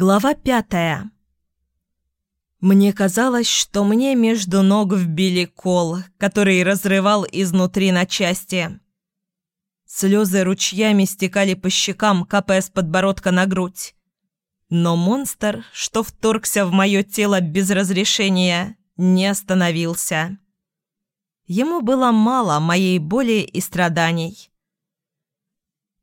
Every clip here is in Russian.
Глава пятая. Мне казалось, что мне между ног вбили кол, который разрывал изнутри на части. Слезы ручьями стекали по щекам, капая с подбородка на грудь. Но монстр, что вторгся в мое тело без разрешения, не остановился. Ему было мало моей боли и страданий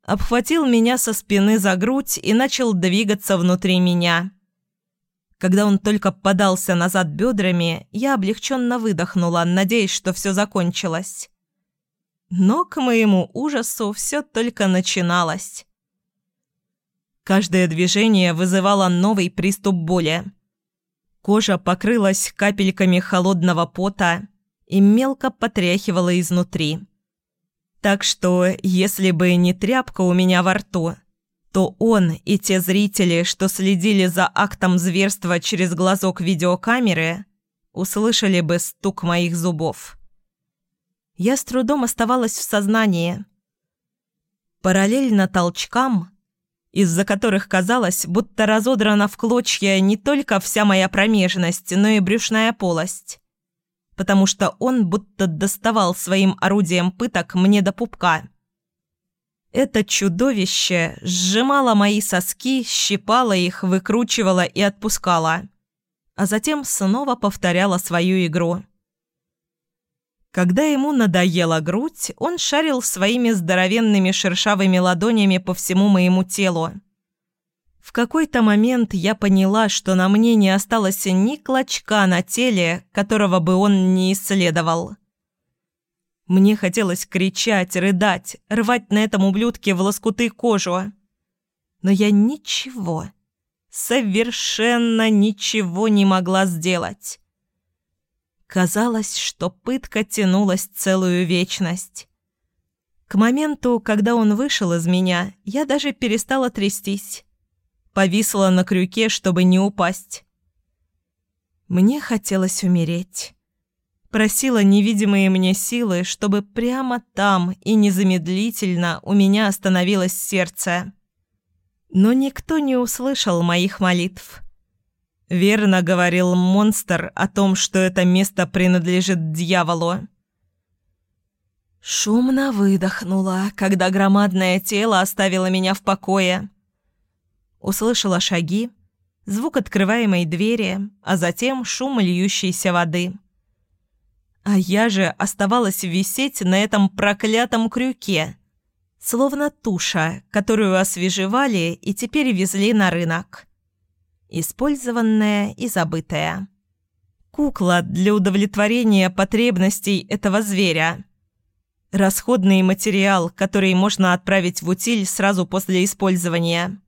обхватил меня со спины за грудь и начал двигаться внутри меня. Когда он только подался назад бедрами, я облегченно выдохнула, надеясь, что все закончилось. Но, к моему ужасу, все только начиналось. Каждое движение вызывало новый приступ боли. Кожа покрылась капельками холодного пота и мелко потряхивала изнутри. Так что, если бы не тряпка у меня во рту, то он и те зрители, что следили за актом зверства через глазок видеокамеры, услышали бы стук моих зубов. Я с трудом оставалась в сознании. Параллельно толчкам, из-за которых казалось, будто разодрана в клочья не только вся моя промежность, но и брюшная полость потому что он будто доставал своим орудием пыток мне до пупка. Это чудовище сжимало мои соски, щипало их, выкручивало и отпускало, а затем снова повторяло свою игру. Когда ему надоела грудь, он шарил своими здоровенными шершавыми ладонями по всему моему телу, в какой-то момент я поняла, что на мне не осталось ни клочка на теле, которого бы он не исследовал. Мне хотелось кричать, рыдать, рвать на этом ублюдке в лоскуты кожу. Но я ничего, совершенно ничего не могла сделать. Казалось, что пытка тянулась целую вечность. К моменту, когда он вышел из меня, я даже перестала трястись повисла на крюке, чтобы не упасть. Мне хотелось умереть. Просила невидимые мне силы, чтобы прямо там и незамедлительно у меня остановилось сердце. Но никто не услышал моих молитв. Верно говорил монстр о том, что это место принадлежит дьяволу. Шумно выдохнула, когда громадное тело оставило меня в покое услышала шаги, звук открываемой двери, а затем шум льющейся воды. А я же оставалась висеть на этом проклятом крюке, словно туша, которую освежевали и теперь везли на рынок. Использованная и забытая. Кукла для удовлетворения потребностей этого зверя. Расходный материал, который можно отправить в утиль сразу после использования.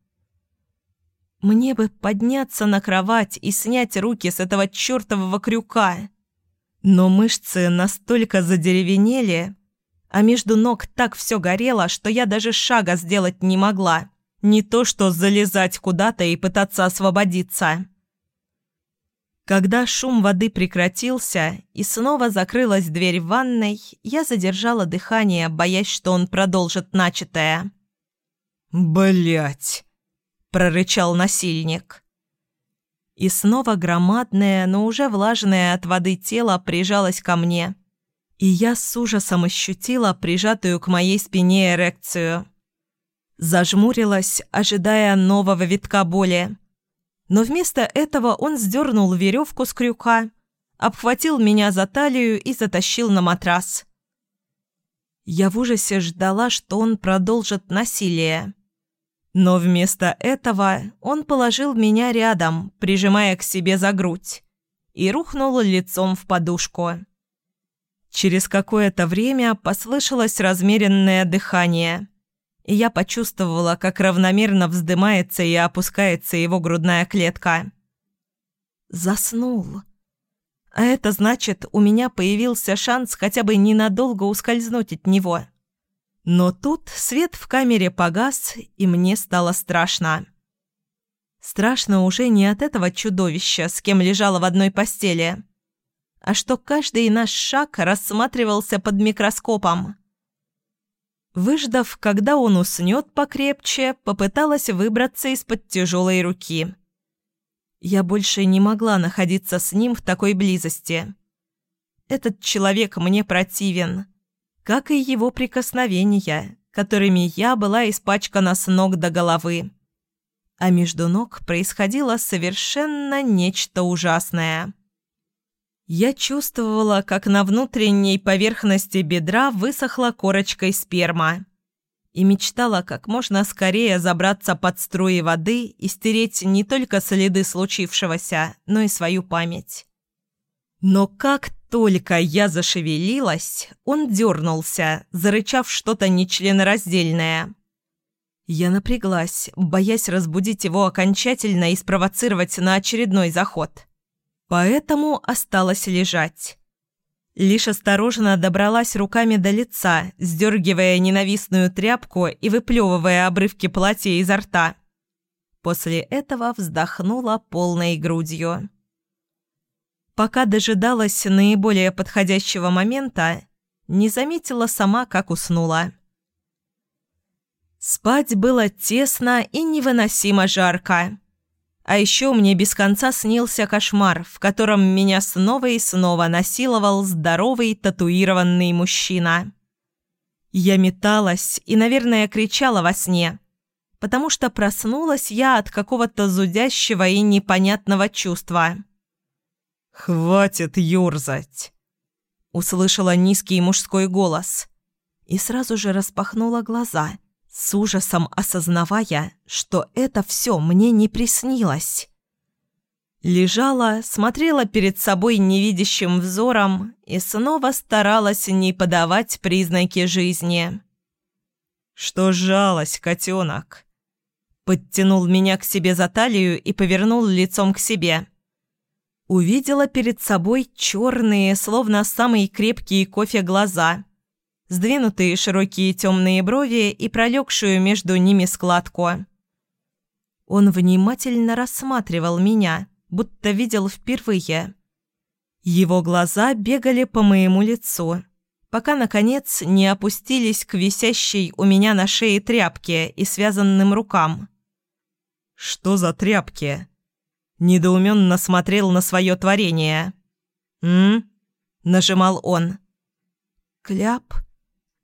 Мне бы подняться на кровать и снять руки с этого чертового крюка. Но мышцы настолько задеревенели, а между ног так все горело, что я даже шага сделать не могла. Не то что залезать куда-то и пытаться освободиться. Когда шум воды прекратился и снова закрылась дверь в ванной, я задержала дыхание, боясь, что он продолжит начатое. Блять! – прорычал насильник. И снова громадное, но уже влажное от воды тело прижалось ко мне. И я с ужасом ощутила прижатую к моей спине эрекцию. Зажмурилась, ожидая нового витка боли. Но вместо этого он сдернул веревку с крюка, обхватил меня за талию и затащил на матрас. Я в ужасе ждала, что он продолжит насилие. Но вместо этого он положил меня рядом, прижимая к себе за грудь, и рухнул лицом в подушку. Через какое-то время послышалось размеренное дыхание, и я почувствовала, как равномерно вздымается и опускается его грудная клетка. Заснул. А это значит, у меня появился шанс хотя бы ненадолго ускользнуть от него. Но тут свет в камере погас, и мне стало страшно. Страшно уже не от этого чудовища, с кем лежала в одной постели, а что каждый наш шаг рассматривался под микроскопом. Выждав, когда он уснет покрепче, попыталась выбраться из-под тяжелой руки Я больше не могла находиться с ним в такой близости. Этот человек мне противен, как и его прикосновения, которыми я была испачкана с ног до головы. А между ног происходило совершенно нечто ужасное. Я чувствовала, как на внутренней поверхности бедра высохла корочкой сперма. И мечтала как можно скорее забраться под струи воды и стереть не только следы случившегося, но и свою память. Но как только я зашевелилась, он дернулся, зарычав что-то нечленораздельное. Я напряглась, боясь разбудить его окончательно и спровоцировать на очередной заход. Поэтому осталось лежать. Лишь осторожно добралась руками до лица, сдергивая ненавистную тряпку и выплевывая обрывки платья изо рта. После этого вздохнула полной грудью. Пока дожидалась наиболее подходящего момента, не заметила сама, как уснула. Спать было тесно и невыносимо жарко. А еще мне без конца снился кошмар, в котором меня снова и снова насиловал здоровый татуированный мужчина. Я металась и, наверное, кричала во сне, потому что проснулась я от какого-то зудящего и непонятного чувства. «Хватит юрзать!» Услышала низкий мужской голос и сразу же распахнула глаза – с ужасом осознавая, что это все мне не приснилось. Лежала, смотрела перед собой невидящим взором и снова старалась не подавать признаки жизни. «Что жалость, котенок?» Подтянул меня к себе за талию и повернул лицом к себе. Увидела перед собой черные, словно самые крепкие кофе глаза – сдвинутые широкие темные брови и пролегшую между ними складку. Он внимательно рассматривал меня, будто видел впервые. Его глаза бегали по моему лицу, пока, наконец, не опустились к висящей у меня на шее тряпке и связанным рукам. «Что за тряпки?» Недоуменно смотрел на свое творение. «М?» – нажимал он. «Кляп?»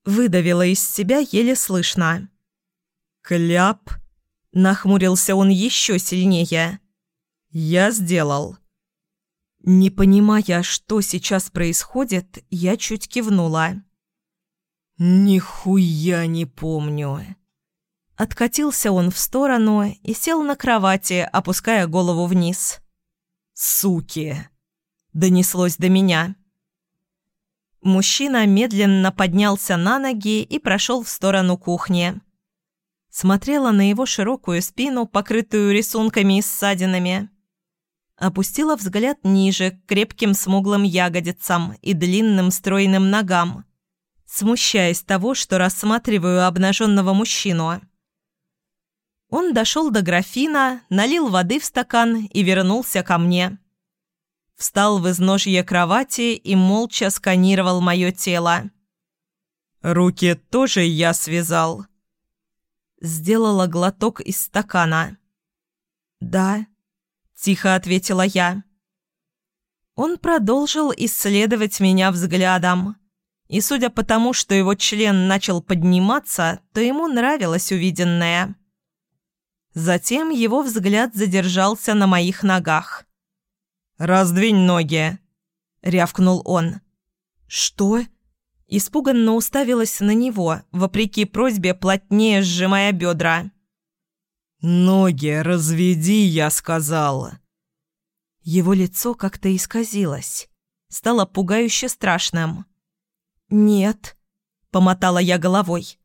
Выдавила из себя еле слышно. «Кляп?» – нахмурился он еще сильнее. «Я сделал». Не понимая, что сейчас происходит, я чуть кивнула. «Нихуя не помню». Откатился он в сторону и сел на кровати, опуская голову вниз. «Суки!» – донеслось до меня. Мужчина медленно поднялся на ноги и прошел в сторону кухни. Смотрела на его широкую спину, покрытую рисунками и ссадинами. Опустила взгляд ниже, к крепким смуглым ягодицам и длинным стройным ногам, смущаясь того, что рассматриваю обнаженного мужчину. Он дошел до графина, налил воды в стакан и вернулся ко мне встал в изножье кровати и молча сканировал мое тело. «Руки тоже я связал». Сделала глоток из стакана. «Да», — тихо ответила я. Он продолжил исследовать меня взглядом. И судя по тому, что его член начал подниматься, то ему нравилось увиденное. Затем его взгляд задержался на моих ногах. «Раздвинь ноги!» — рявкнул он. «Что?» Испуганно уставилась на него, вопреки просьбе плотнее сжимая бедра. «Ноги разведи, я сказал!» Его лицо как-то исказилось, стало пугающе страшным. «Нет», — помотала я головой.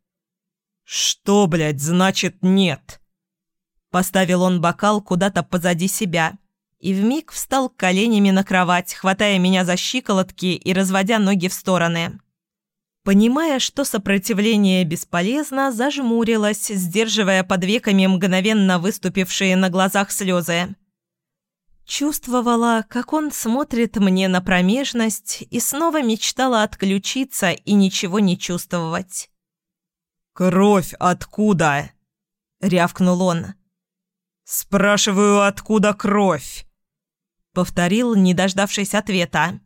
«Что, блядь, значит нет?» Поставил он бокал куда-то позади себя и вмиг встал коленями на кровать, хватая меня за щиколотки и разводя ноги в стороны. Понимая, что сопротивление бесполезно, зажмурилась, сдерживая под веками мгновенно выступившие на глазах слезы. Чувствовала, как он смотрит мне на промежность и снова мечтала отключиться и ничего не чувствовать. «Кровь откуда?» — рявкнул он. «Спрашиваю, откуда кровь?» Повторил, не дождавшись ответа.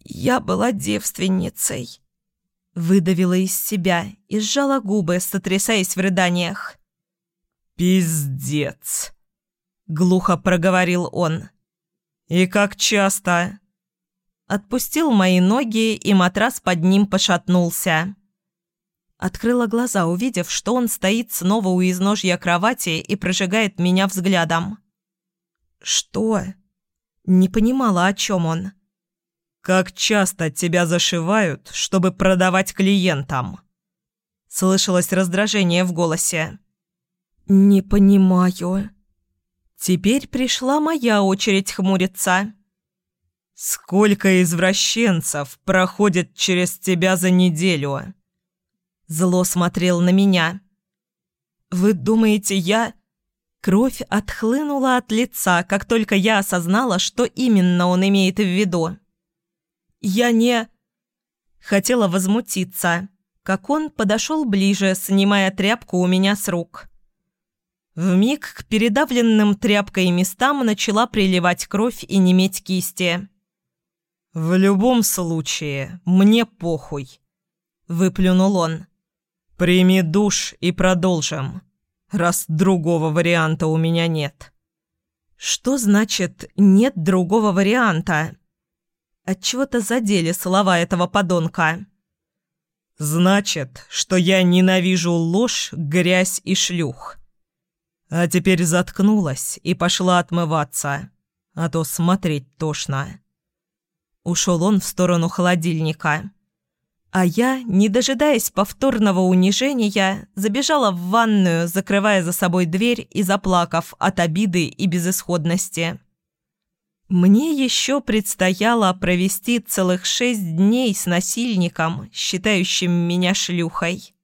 «Я была девственницей», — выдавила из себя и сжала губы, сотрясаясь в рыданиях. «Пиздец», — глухо проговорил он. «И как часто?» Отпустил мои ноги, и матрас под ним пошатнулся. Открыла глаза, увидев, что он стоит снова у изножья кровати и прожигает меня взглядом. «Что?» Не понимала, о чем он. «Как часто тебя зашивают, чтобы продавать клиентам?» Слышалось раздражение в голосе. «Не понимаю». Теперь пришла моя очередь хмуриться. «Сколько извращенцев проходит через тебя за неделю?» Зло смотрел на меня. «Вы думаете, я...» Кровь отхлынула от лица, как только я осознала, что именно он имеет в виду. «Я не...» Хотела возмутиться, как он подошел ближе, снимая тряпку у меня с рук. Вмиг к передавленным тряпкой местам начала приливать кровь и неметь кисти. «В любом случае, мне похуй», — выплюнул он. «Прими душ и продолжим, раз другого варианта у меня нет». «Что значит «нет другого варианта»?» Отчего-то задели слова этого подонка. «Значит, что я ненавижу ложь, грязь и шлюх. А теперь заткнулась и пошла отмываться, а то смотреть тошно». Ушел он в сторону холодильника. А я, не дожидаясь повторного унижения, забежала в ванную, закрывая за собой дверь и заплакав от обиды и безысходности. Мне еще предстояло провести целых шесть дней с насильником, считающим меня шлюхой.